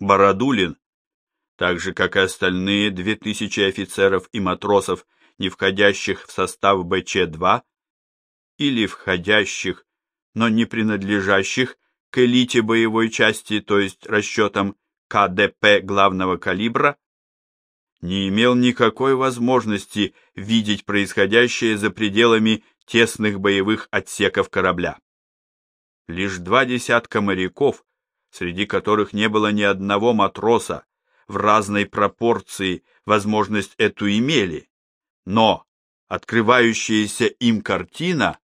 Бородулин, так же, как и остальные 2000 офицеров и матросов, не входящих в состав БЧ-2, или входящих, но не принадлежащих к элите боевой части, то есть расчетам КДП главного калибра, не имел никакой возможности видеть происходящее за пределами тесных боевых отсеков корабля. Лишь два десятка моряков, среди которых не было ни одного матроса, в разной пропорции возможность эту имели, но открывающаяся им картина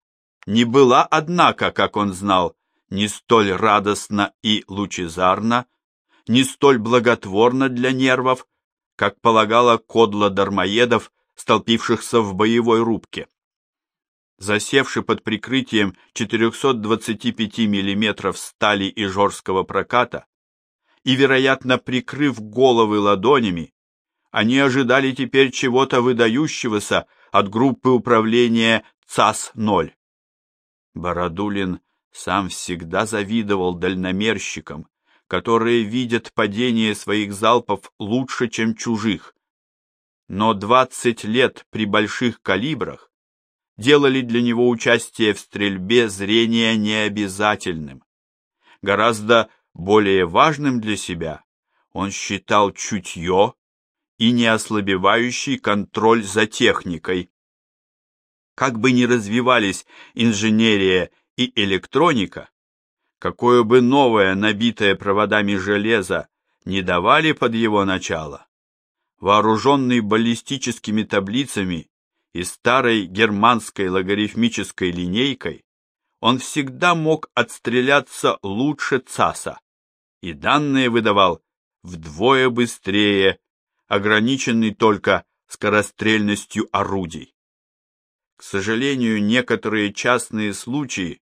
не была, однако, как он знал, не столь радостна и лучезарна, не столь благотворна для нервов, как полагала кодла дармоедов, столпившихся в боевой рубке. Засевший под прикрытием 425 мм стали и жорского проката и, вероятно, прикрыв головы ладонями, они ожидали теперь чего-то выдающегося от группы управления ЦАС-0. Бородулин сам всегда завидовал дальномерщикам, которые видят падение своих залпов лучше, чем чужих. Но 20 лет при больших калибрах делали для него участие в стрельбе зрения необязательным. Гораздо более важным для себя он считал чутье и неослабевающий контроль за техникой. Как бы ни развивались инженерия и электроника, какое бы новое, набитое проводами железо не давали под его начало, вооруженный баллистическими таблицами и старой германской логарифмической линейкой, он всегда мог отстреляться лучше ЦАСа, и данные выдавал вдвое быстрее, ограниченный только скорострельностью орудий. К сожалению, некоторые частные случаи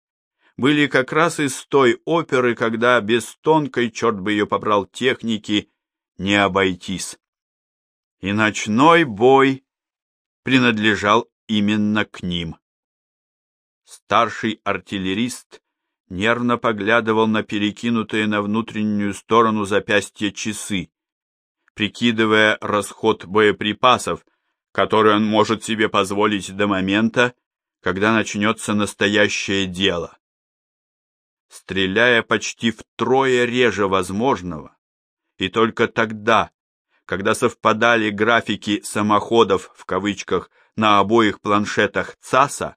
были как раз из той оперы, когда без тонкой, черт бы ее побрал, техники, не обойтись. И ночной бой принадлежал именно к ним. Старший артиллерист нервно поглядывал на перекинутые на внутреннюю сторону запястья часы, прикидывая расход боеприпасов, который он может себе позволить до момента, когда начнется настоящее дело. Стреляя почти втрое реже возможного, и только тогда, когда совпадали графики самоходов в кавычках на обоих планшетах ЦАСа,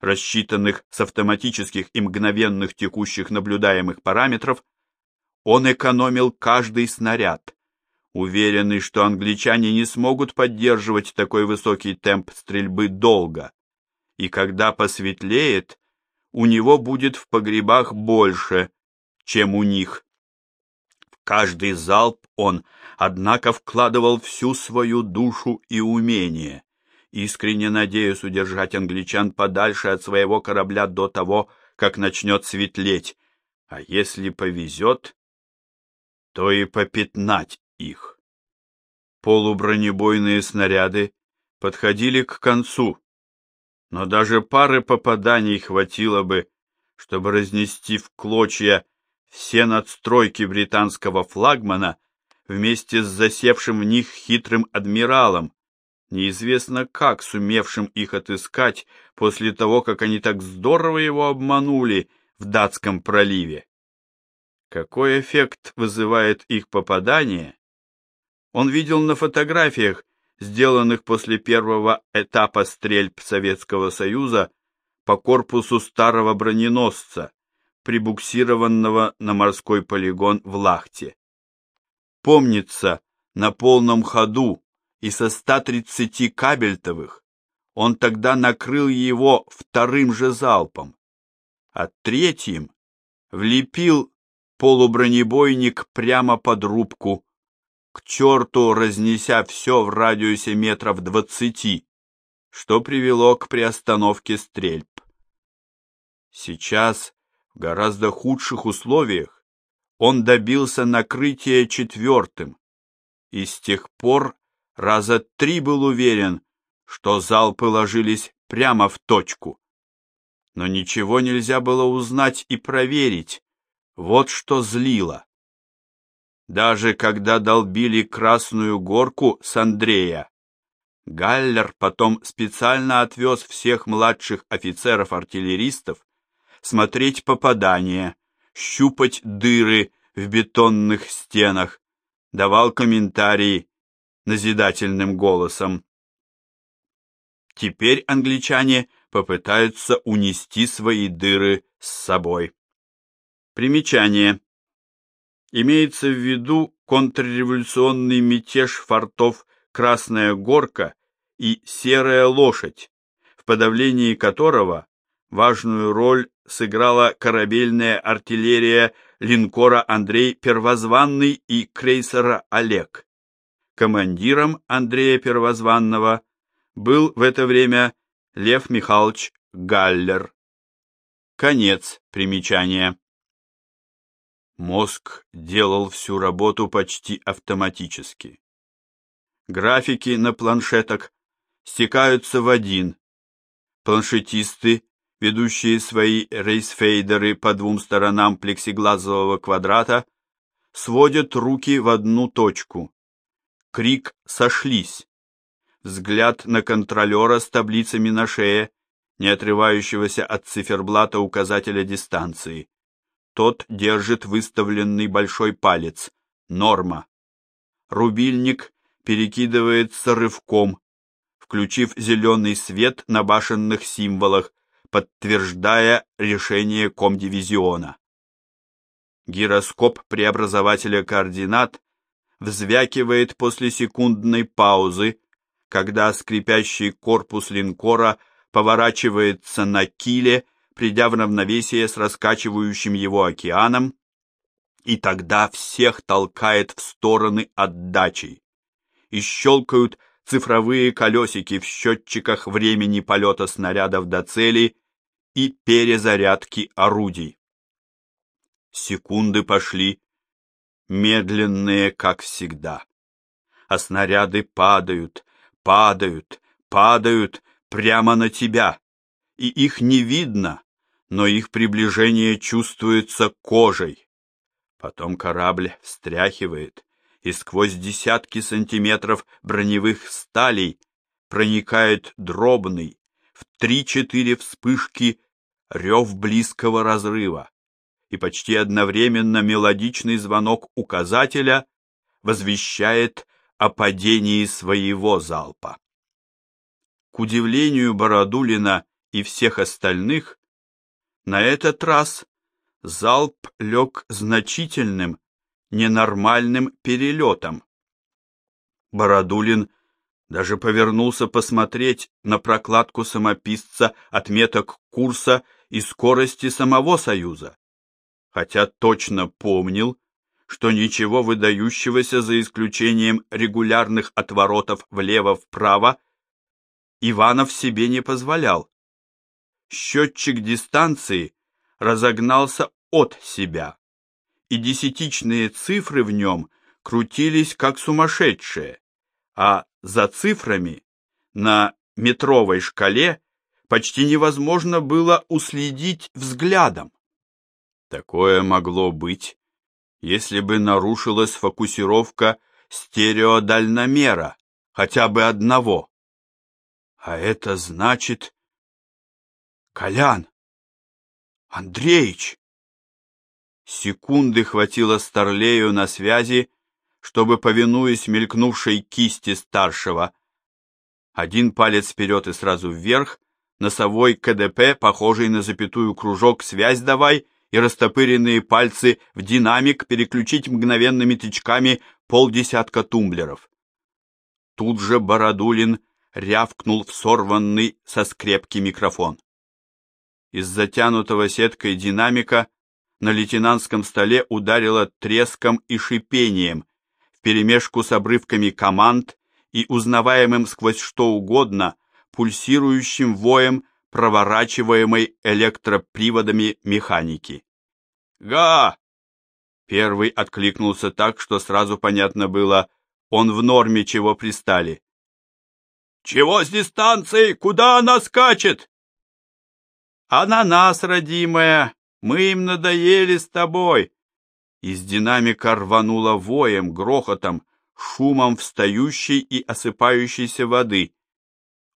рассчитанных с автоматических и мгновенных текущих наблюдаемых параметров, он экономил каждый снаряд, уверенный, что англичане не смогут поддерживать такой высокий темп стрельбы долго, и когда посветлеет, у него будет в погребах больше, чем у них. В каждый залп он, однако, вкладывал всю свою душу и умение, искренне надеясь удержать англичан подальше от своего корабля до того, как начнет светлеть, а если повезет, то и попятнать их. Полубронебойные снаряды подходили к концу, но даже пары попаданий хватило бы, чтобы разнести в клочья все надстройки британского флагмана вместе с засевшим в них хитрым адмиралом, неизвестно как сумевшим их отыскать после того, как они так здорово его обманули в датском проливе. Какой эффект вызывает их попадание? Он видел на фотографиях, сделанных после первого этапа стрельб Советского Союза по корпусу старого броненосца, прибуксированного на морской полигон в Лахте. Помнится, на полном ходу и со 130 кабельтовых он тогда накрыл его вторым же залпом, а третьим влепил полубронебойник прямо под рубку, к черту разнеся все в радиусе метров двадцати, что привело к приостановке стрельб. Сейчас, в гораздо худших условиях, он добился накрытия четвертым, и с тех пор раза три был уверен, что залпы ложились прямо в точку. Но ничего нельзя было узнать и проверить, вот что злило. даже когда долбили Красную Горку с Андрея. Галлер потом специально отвез всех младших офицеров-артиллеристов смотреть попадания, щупать дыры в бетонных стенах, давал комментарии назидательным голосом. Теперь англичане попытаются унести свои дыры с собой. Примечание. Имеется в виду контрреволюционный мятеж фортов Красная Горка и Серая Лошадь, в подавлении которого важную роль сыграла корабельная артиллерия линкора Андрей Первозванный и крейсера Олег. Командиром Андрея Первозванного был в это время Лев Михайлович Галлер. Конец примечания. Мозг делал всю работу почти автоматически. Графики на планшетах стекаются в один. Планшетисты, ведущие свои рейсфейдеры по двум сторонам плексиглазового квадрата, сводят руки в одну точку. Крик «Сошлись!» Взгляд на контролера с таблицами на шее, не отрывающегося от циферблата указателя дистанции. Тот держит выставленный большой палец. Норма. Рубильник перекидывается рывком, включив зеленый свет на башенных символах, подтверждая решение комдивизиона. Гироскоп преобразователя координат взвякивает после секундной паузы, когда скрипящий корпус линкора поворачивается на киле придя в равновесие с раскачивающим его океаном, и тогда всех толкает в стороны отдачей. И щелкают цифровые колесики в счетчиках времени полета снарядов до цели и перезарядки орудий. Секунды пошли, медленные, как всегда. А снаряды падают, падают, падают прямо на тебя, и их не видно, но их приближение чувствуется кожей. Потом корабль встряхивает, и сквозь десятки сантиметров броневых сталей проникает дробный, в три-четыре вспышки рев близкого разрыва, и почти одновременно мелодичный звонок указателя возвещает о падении своего залпа. К удивлению Бородулина и всех остальных, на этот раз залп лег значительным, ненормальным перелетом. Бородулин даже повернулся посмотреть на прокладку самописца отметок курса и скорости самого Союза, хотя точно помнил, что ничего выдающегося за исключением регулярных отворотов влево-вправо Иванов себе не позволял. Счетчик дистанции разогнался от себя, и десятичные цифры в нем крутились как сумасшедшие, а за цифрами на метровой шкале почти невозможно было уследить взглядом. Такое могло быть, если бы нарушилась фокусировка стереодальномера, хотя бы одного. А это значит, Колян! Андреич! Секунды хватило Старлею на связи, чтобы, повинуясь мелькнувшей кисти старшего, один палец вперед и сразу вверх, носовой КДП, похожий на запятую кружок «Связь давай», и растопыренные пальцы в динамик переключить мгновенными тычками полдесятка тумблеров. Тут же Бородулин рявкнул в сорванный со скрепки микрофон. Из затянутого сеткой динамика на лейтенантском столе ударило треском и шипением, вперемешку с обрывками команд и узнаваемым сквозь что угодно пульсирующим воем проворачиваемой электроприводами механики. «Га!» Первый откликнулся так, что сразу понятно было, он в норме чего пристали. «Чего с дистанции? Куда она скачет?» А на нас, родимая, мы им надоели с тобой. Из динамика рвануло воем, грохотом, шумом встающей и осыпающейся воды.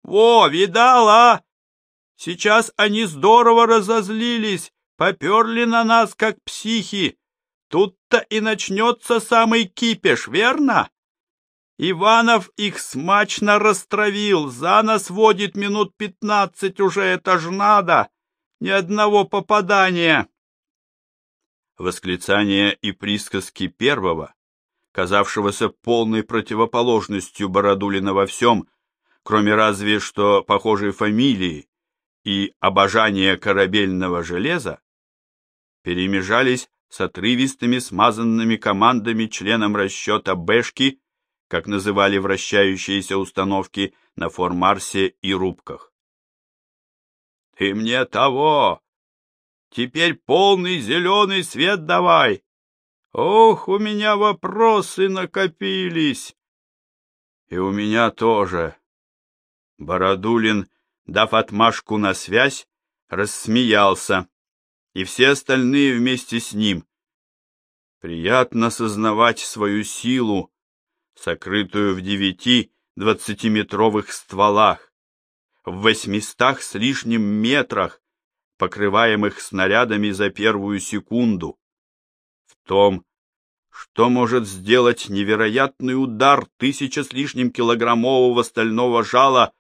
«Во, видала? Сейчас они здорово разозлились, поперли на нас, как психи. Тут-то и начнется самый кипиш, верно?» Иванов их смачно растравил, за нас водит минут пятнадцать уже, это ж надо, ни одного попадания. Восклицания и присказки первого, казавшегося полной противоположностью Бородулина во всем, кроме разве что похожей фамилии и обожания корабельного железа, перемежались с отрывистыми смазанными командами членам расчета Бэшки как называли вращающиеся установки на Фор-Марсе и рубках. «Ты мне того! Теперь полный зеленый свет давай! Ох, у меня вопросы накопились!» «И у меня тоже!» Бородулин, дав отмашку на связь, рассмеялся, и все остальные вместе с ним. Приятно сознавать свою силу, сокрытую в девяти двадцатиметровых стволах, в восьмистах с лишним метрах, покрываемых снарядами за первую секунду, в том, что может сделать невероятный удар тысяча с лишним килограммового стального жала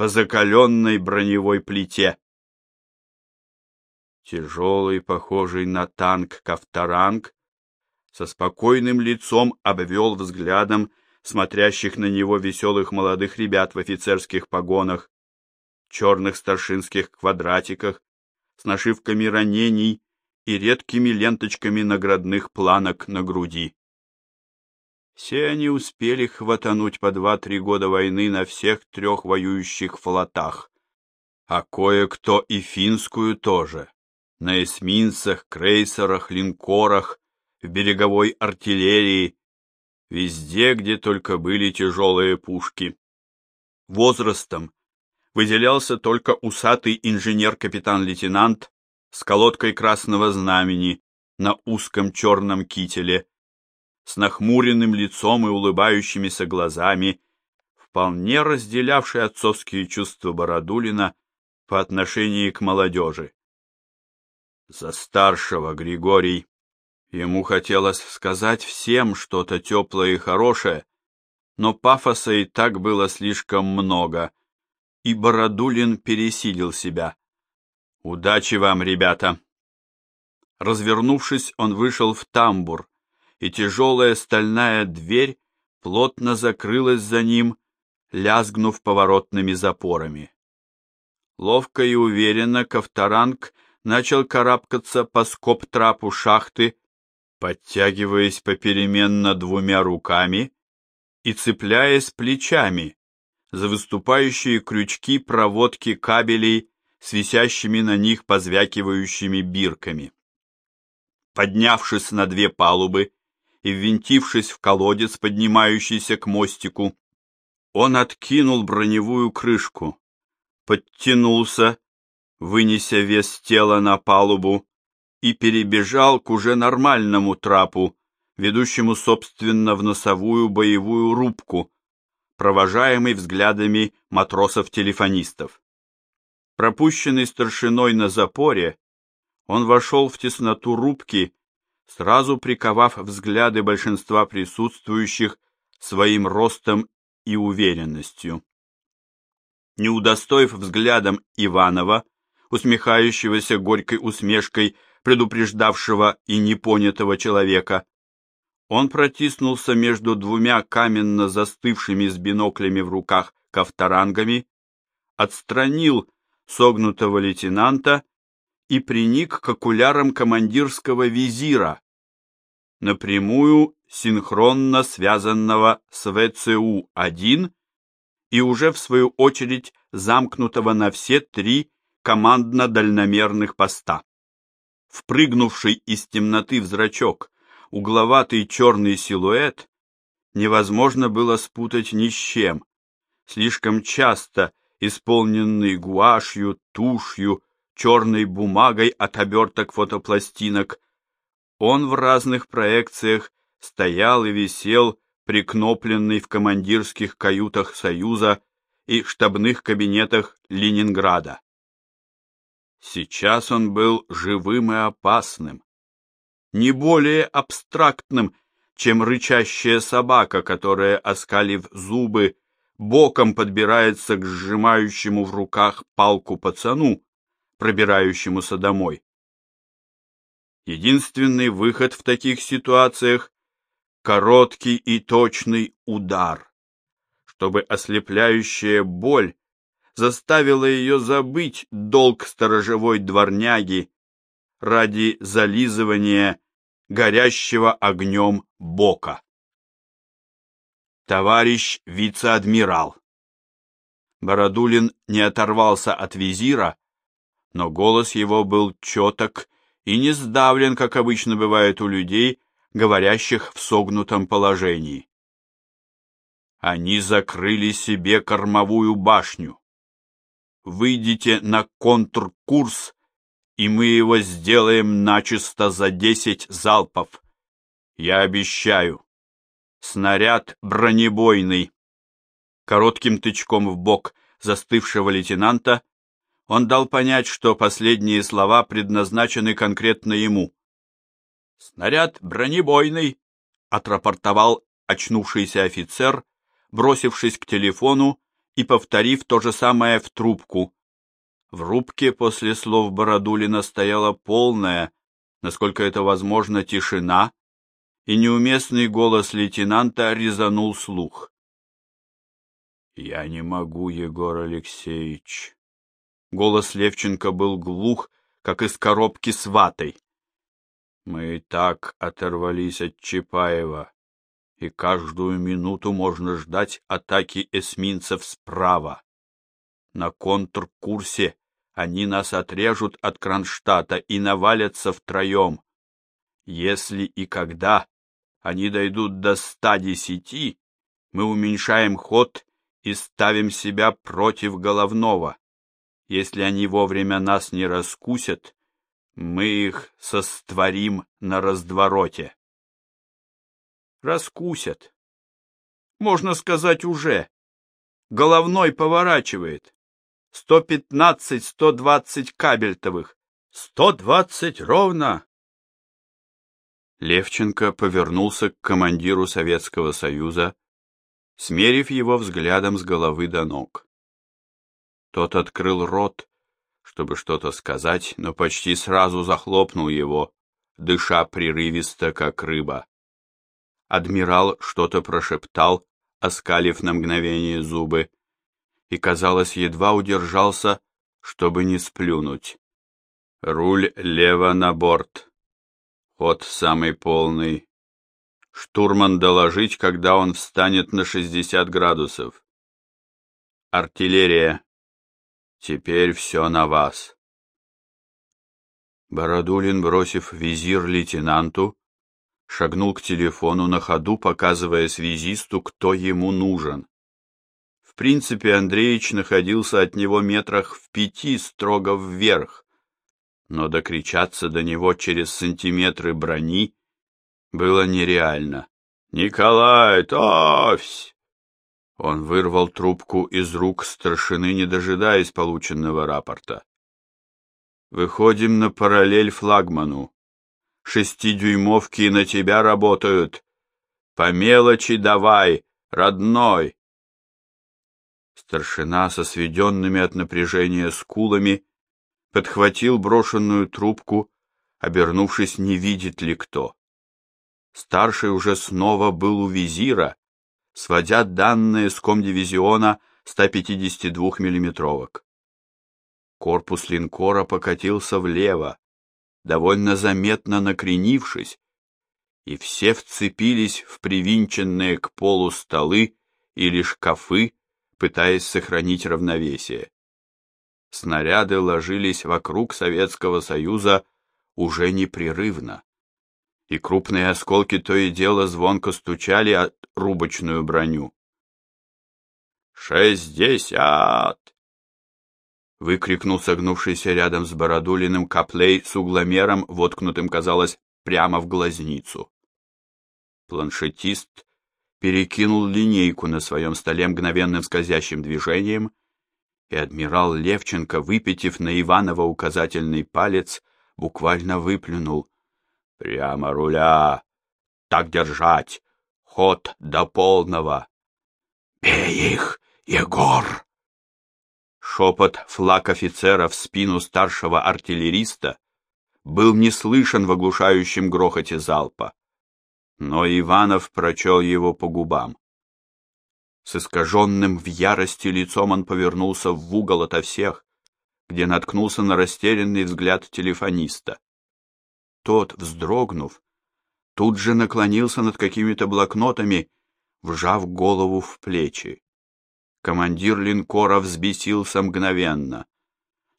по закаленной броневой плите. Тяжелый, похожий на танк Кавторанг, со спокойным лицом обвел взглядом смотрящих на него веселых молодых ребят в офицерских погонах, черных старшинских квадратиках, с нашивками ранений и редкими ленточками наградных планок на груди. Все они успели хватануть по два-три года войны на всех трех воюющих флотах, а кое-кто и финскую тоже, на эсминцах, крейсерах, линкорах, в береговой артиллерии, везде, где только были тяжелые пушки. Возрастом выделялся только усатый инженер-капитан-лейтенант с колодкой красного знамени на узком черном кителе, с нахмуренным лицом и улыбающимися глазами, вполне разделявший отцовские чувства Бородулина по отношению к молодежи. За старшего Григорий Ему хотелось сказать всем что-то теплое и хорошее, но пафоса и так было слишком много, и Бородулин пересилил себя. «Удачи вам, ребята!» Развернувшись, он вышел в тамбур, и тяжелая стальная дверь плотно закрылась за ним, лязгнув поворотными запорами. Ловко и уверенно Ковторанг начал карабкаться по скоб-трапу шахты, подтягиваясь попеременно двумя руками и цепляясь плечами за выступающие крючки проводки кабелей с висящими на них позвякивающими бирками. Поднявшись на две палубы и ввинтившись в колодец, поднимающийся к мостику, он откинул броневую крышку, подтянулся, вынеся вес тела на палубу, и перебежал к уже нормальному трапу, ведущему, собственно, в носовую боевую рубку, провожаемый взглядами матросов-телефонистов. Пропущенный старшиной на запоре, он вошел в тесноту рубки, сразу приковав взгляды большинства присутствующих своим ростом и уверенностью. Не удостоив взглядом Иванова, усмехающегося горькой усмешкой предупреждавшего и непонятого человека. Он протиснулся между двумя каменно застывшими с биноклями в руках кавторангами, отстранил согнутого лейтенанта и приник к окулярам командирского визира, напрямую синхронно связанного с ВЦУ-1 и уже в свою очередь замкнутого на все три командно-дальномерных поста впрыгнувший из темноты в зрачок, угловатый черный силуэт невозможно было спутать ни с чем. Слишком часто исполненный гуашью, тушью, черной бумагой от оберток фотопластинок, он в разных проекциях стоял и висел, прикнопленный в командирских каютах Союза и штабных кабинетах Ленинграда. Сейчас он был живым и опасным, не более абстрактным, чем рычащая собака, которая, оскалив зубы, боком подбирается к сжимающему в руках палку пацану, пробирающемуся домой. Единственный выход в таких ситуациях — короткий и точный удар, чтобы ослепляющая боль заставила ее забыть долг сторожевой дворняги ради зализывания горящего огнем бока. Товарищ вице-адмирал. Бородулин не оторвался от визира, но голос его был четок и не сдавлен, как обычно бывает у людей, говорящих в согнутом положении. Они закрыли себе кормовую башню. Выйдите на контркурс, и мы его сделаем начисто за десять залпов. Я обещаю. Снаряд бронебойный. Коротким тычком в бок застывшего лейтенанта он дал понять, что последние слова предназначены конкретно ему. «Снаряд бронебойный», — отрапортовал очнувшийся офицер, бросившись к телефону и повторив то же самое в трубку. В рубке после слов Бородулина стояла полная, насколько это возможно, тишина, и неуместный голос лейтенанта резанул слух. «Я не могу, Егор Алексеевич». Голос Левченко был глух, как из коробки с ватой. «Мы и так оторвались от Чапаева, и каждую минуту можно ждать атаки эсминцев справа. На контркурсе они нас отрежут от Кронштадта и навалятся втроем. Если и когда они дойдут до ста десяти, мы уменьшаем ход и ставим себя против головного. Если они вовремя нас не раскусят, мы их состворим на раздвороте. Раскусят. Можно сказать уже. Головной поворачивает. Сто пятнадцать, сто двадцать кабельтовых. Сто двадцать ровно. Левченко повернулся к командиру Советского Союза, смерив его взглядом с головы до ног. Тот открыл рот, чтобы что-то сказать, но почти сразу захлопнул его, дыша прерывисто, как рыба. Адмирал что-то прошептал, оскалив на мгновение зубы, и, казалось, едва удержался, чтобы не сплюнуть. Руль лево на борт. Ход самый полный. Штурман доложить, когда он встанет на 60 градусов. Артиллерия. Теперь все на вас. Бородулин, бросив визир лейтенанту, шагнул к телефону на ходу, показывая связисту, кто ему нужен. В принципе, Андреич находился от него метрах в пяти строго вверх, но докричаться до него через сантиметры брони было нереально. «Николай, товсь!» Он вырвал трубку из рук старшины, не дожидаясь полученного рапорта. «Выходим на параллель флагману. Шестидюймовки на тебя работают. По мелочи давай, родной!» Старшина со сведенными от напряжения скулами подхватил брошенную трубку, обернувшись, не видит ли кто. Старший уже снова был у визира, сводя данные с комдивизиона 152 миллиметровок. Корпус линкора покатился влево, довольно заметно накренившись, и все вцепились в привинченные к полу столы или шкафы, пытаясь сохранить равновесие снаряды ложились вокруг Советского Союза уже непрерывно, и крупные осколки то и дело звонко стучали от рубочную броню. «Шестьдесят!» — выкрикнул согнувшийся рядом с Бородулиным Каплей с угломером, воткнутым, казалось, прямо в глазницу. Планшетист перекинул линейку на своем столе мгновенным скользящим движением, и адмирал Левченко, выпитив на Иванова указательный палец, буквально выплюнул. «Прямо руля! Так держать! Ход до полного!» «Бей их, Егор!» Шепот флаг офицера в спину старшего артиллериста был не слышен в оглушающем грохоте залпа но Иванов прочел его по губам. С искаженным в ярости лицом он повернулся в угол ото всех, где наткнулся на растерянный взгляд телефониста. Тот, вздрогнув, тут же наклонился над какими-то блокнотами, вжав голову в плечи. Командир линкора взбесился мгновенно,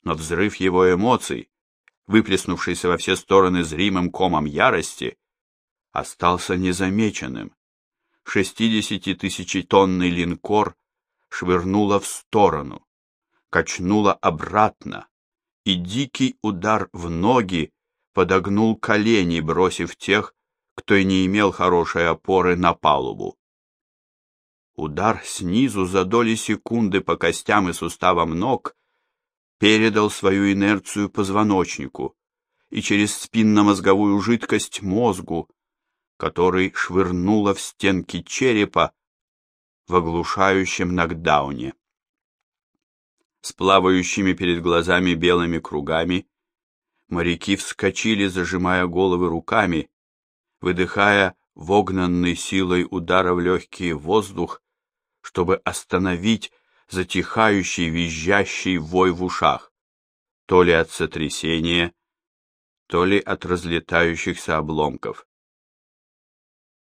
но взрыв его эмоций, выплеснувшийся во все стороны зримым комом ярости, остался незамеченным. Шестидесятитысячетонный линкор швырнуло в сторону, качнуло обратно, и дикий удар в ноги подогнул колени, бросив тех, кто и не имел хорошей опоры на палубу. Удар снизу за доли секунды по костям и суставам ног передал свою инерцию позвоночнику и через спинномозговую жидкость мозгу, который швырнуло в стенки черепа в оглушающем нокдауне. С плавающими перед глазами белыми кругами моряки вскочили, зажимая головы руками, выдыхая вогнанный силой удара в легкий воздух, чтобы остановить затихающий визжащий вой в ушах, то ли от сотрясения, то ли от разлетающихся обломков.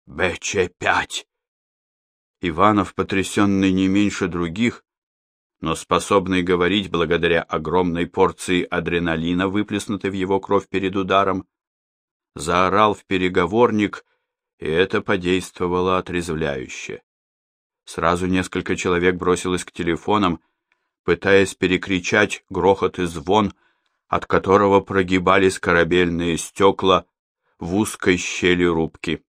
БЧ-5. Иванов, потрясенный не меньше других, но способный говорить благодаря огромной порции адреналина, выплеснутой в его кровь перед ударом, заорал в переговорник, и это подействовало отрезвляюще. Сразу несколько человек бросилось к телефонам, пытаясь перекричать грохот и звон, от которого прогибались корабельные стекла в узкой щели рубки.